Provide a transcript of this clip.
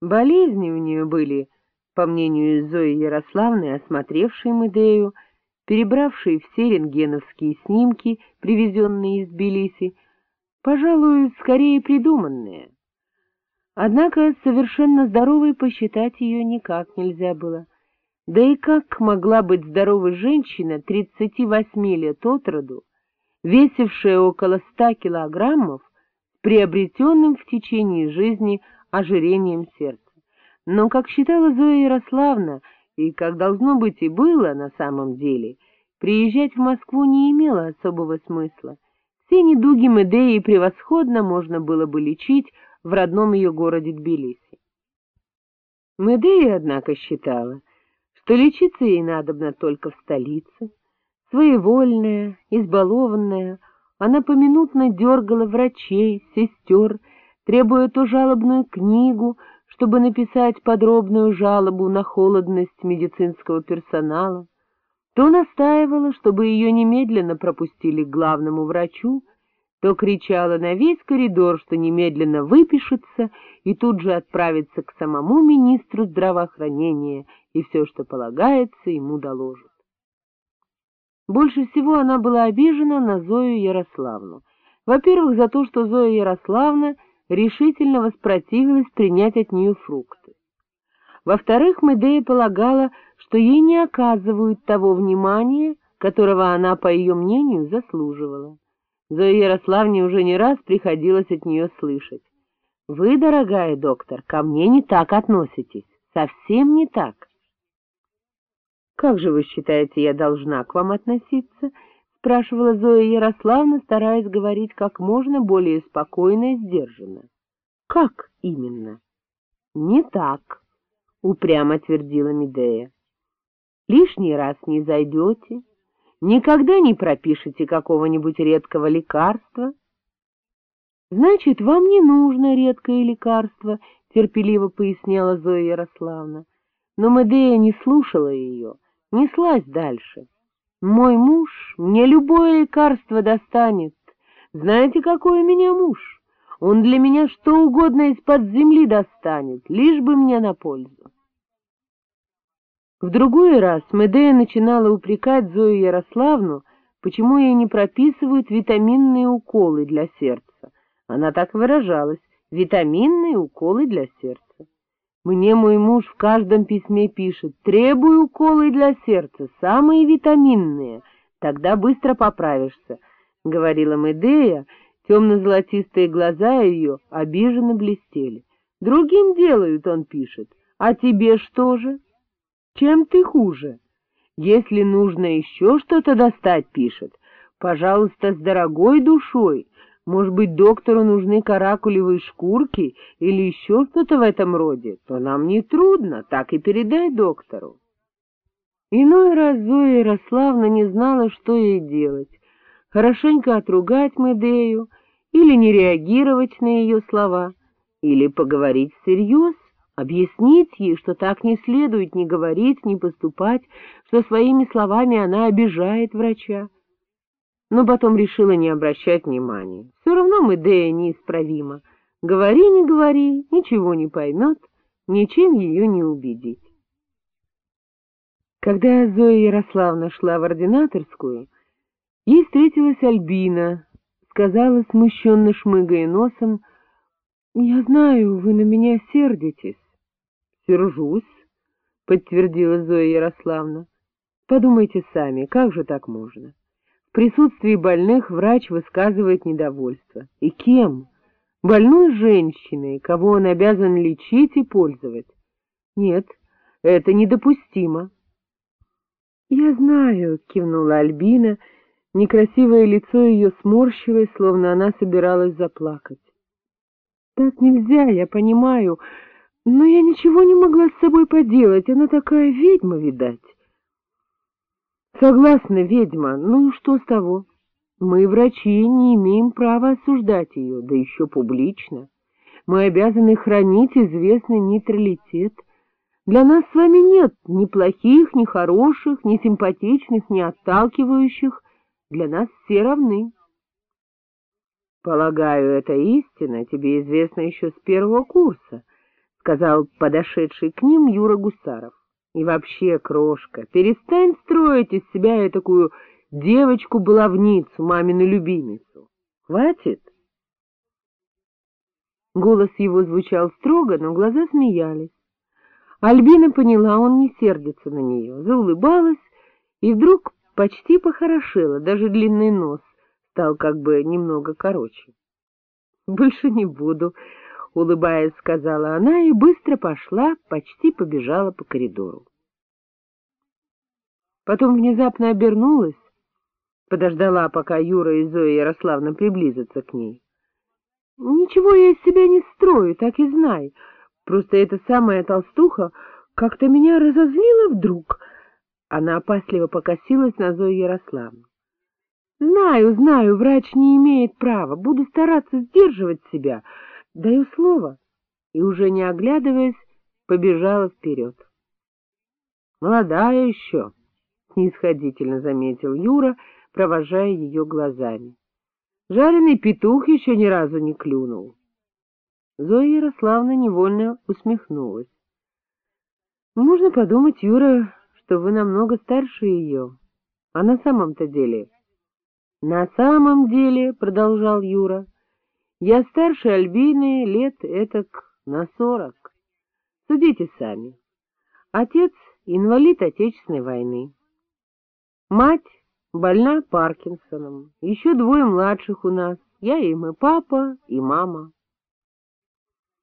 Болезни у нее были, по мнению Зои Ярославны, осмотревшей Медею, перебравшей все рентгеновские снимки, привезенные из Тбилиси, пожалуй, скорее придуманные. Однако совершенно здоровой посчитать ее никак нельзя было. Да и как могла быть здоровой женщина 38 лет от роду, весившая около 100 килограммов, приобретенным в течение жизни ожирением сердца? Но, как считала Зоя Ярославна, и как должно быть и было на самом деле, приезжать в Москву не имело особого смысла. Все недуги Медеи превосходно можно было бы лечить в родном ее городе Тбилиси. Медея, однако, считала, что лечиться ей надобно только в столице. Своевольная, избалованная, она поминутно дергала врачей, сестер, требуя то жалобную книгу, чтобы написать подробную жалобу на холодность медицинского персонала, то настаивала, чтобы ее немедленно пропустили к главному врачу, то кричала на весь коридор, что немедленно выпишется и тут же отправится к самому министру здравоохранения и все, что полагается, ему доложит. Больше всего она была обижена на Зою Ярославну. Во-первых, за то, что Зоя Ярославна решительно воспротивилась принять от нее фрукты. Во-вторых, Медея полагала, что ей не оказывают того внимания, которого она, по ее мнению, заслуживала. Зоя Ярославне уже не раз приходилось от нее слышать. — Вы, дорогая доктор, ко мне не так относитесь, совсем не так. — Как же вы считаете, я должна к вам относиться? — спрашивала Зоя Ярославна, стараясь говорить как можно более спокойно и сдержанно. — Как именно? — Не так, — упрямо твердила Медея. — Лишний раз не зайдете, никогда не пропишете какого-нибудь редкого лекарства. — Значит, вам не нужно редкое лекарство, — терпеливо поясняла Зоя Ярославна. Но Медея не слушала ее, неслась дальше. — Мой муж мне любое лекарство достанет. Знаете, какой у меня муж? Он для меня что угодно из-под земли достанет, лишь бы мне на пользу. В другой раз Медея начинала упрекать Зою Ярославну, почему ей не прописывают витаминные уколы для сердца. Она так выражалась — витаминные уколы для сердца. Мне мой муж в каждом письме пишет «Требую уколы для сердца, самые витаминные, тогда быстро поправишься», — говорила Медея, темно-золотистые глаза ее обиженно блестели. «Другим делают», — он пишет, — «а тебе что же?» Чем ты хуже? Если нужно еще что-то достать, пишет, пожалуйста, с дорогой душой. Может быть, доктору нужны каракулевые шкурки или еще что-то в этом роде, то нам не трудно, так и передай доктору. Иной раз Зоя Ярославна не знала, что ей делать. Хорошенько отругать Медею или не реагировать на ее слова, или поговорить всерьез, объяснить ей, что так не следует ни говорить, ни поступать, что своими словами она обижает врача. Но потом решила не обращать внимания. Все равно Медея неисправима. Говори, не говори, ничего не поймет, ничем ее не убедить. Когда Зоя Ярославна шла в ординаторскую, ей встретилась Альбина, сказала, смущенно шмыгая носом, — Я знаю, вы на меня сердитесь. — Сержусь, — подтвердила Зоя Ярославна. — Подумайте сами, как же так можно? Присутствии больных врач высказывает недовольство. И кем? Больной женщиной, кого он обязан лечить и пользовать. Нет, это недопустимо. — Я знаю, — кивнула Альбина, некрасивое лицо ее сморщилось, словно она собиралась заплакать. — Так нельзя, я понимаю, — но я ничего не могла с собой поделать, она такая ведьма, видать. Согласна, ведьма, ну что с того? Мы, врачи, не имеем права осуждать ее, да еще публично. Мы обязаны хранить известный нейтралитет. Для нас с вами нет ни плохих, ни хороших, ни симпатичных, ни отталкивающих. Для нас все равны. Полагаю, это истина тебе известна еще с первого курса, сказал подошедший к ним Юра Гусаров. — И вообще, крошка, перестань строить из себя такую девочку-баловницу, мамину любимицу. Хватит? Голос его звучал строго, но глаза смеялись. Альбина поняла, он не сердится на нее, заулыбалась и вдруг почти похорошела, даже длинный нос стал как бы немного короче. — Больше не буду, — улыбаясь, сказала она и быстро пошла, почти побежала по коридору. Потом внезапно обернулась, подождала, пока Юра и Зоя Ярославна приблизятся к ней. — Ничего я из себя не строю, так и знай. Просто эта самая толстуха как-то меня разозлила вдруг. Она опасливо покосилась на Зою Ярославну. — Знаю, знаю, врач не имеет права. Буду стараться сдерживать себя. Даю слово. И, уже не оглядываясь, побежала вперед. — Молодая еще, — снисходительно заметил Юра, провожая ее глазами. Жареный петух еще ни разу не клюнул. Зоя Ярославна невольно усмехнулась. — Можно подумать, Юра, что вы намного старше ее. А на самом-то деле... — На самом деле, — продолжал Юра, — я старше Альбины лет этак на сорок. Судите сами. Отец — инвалид Отечественной войны. Мать больна Паркинсоном. Еще двое младших у нас. Я им и папа, и мама.